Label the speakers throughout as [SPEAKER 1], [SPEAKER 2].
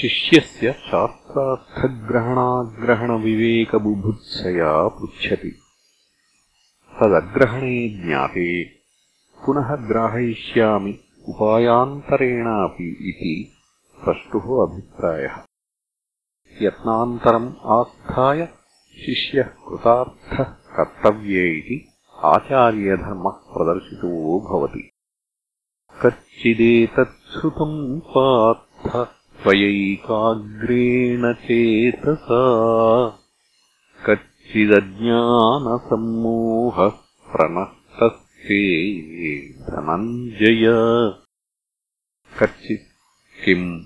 [SPEAKER 1] शिष्यस्य शास्त्रार्थग्रहणाग्रहणविवेकबुभुत्सया पृच्छति। तदग्रहणे ज्ञाते पुनः ग्राहयिष्यामि उपायान्तरेणापि इति प्रष्टुः अभिप्रायः। यत्नान्तरम् आस्थाय शिष्यः कृतार्थः कर्तव्ये इति आचार्यधर्मः प्रदर्शितो भवति। कच्चिदेतच्छ्रुतम् पार्थ त्वयैकाग्रेण चेतसा कच्चिदज्ञानसम्मोहः प्रणष्टस्ते धनञ्जय कच्चित् किम्?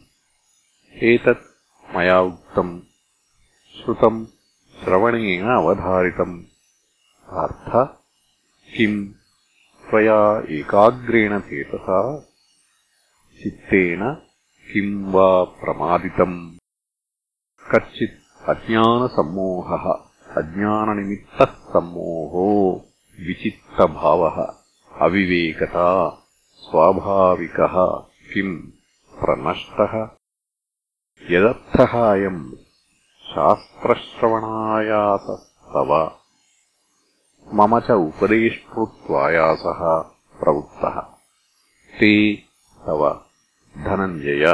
[SPEAKER 1] एतत् मया उक्तम्। श्रुतम् श्रवणेन अवधारितम्। पार्थ किम्? त्वया एकाग्रेण चेतसा? चित्तेन किम् वा प्रमादितम्? कच्चित् अज्ञानसम्मोहः अज्ञाननिमित्तः सम्मोहो विचित्तभावः अविवेकता स्वाभाविकः किम् प्रनष्टः? यदर्थः अयम् शास्त्रश्रवणायासस्तव। मम च उपदेष्टृत्वायासः प्रवृत्तः। ते तव धनञ्जय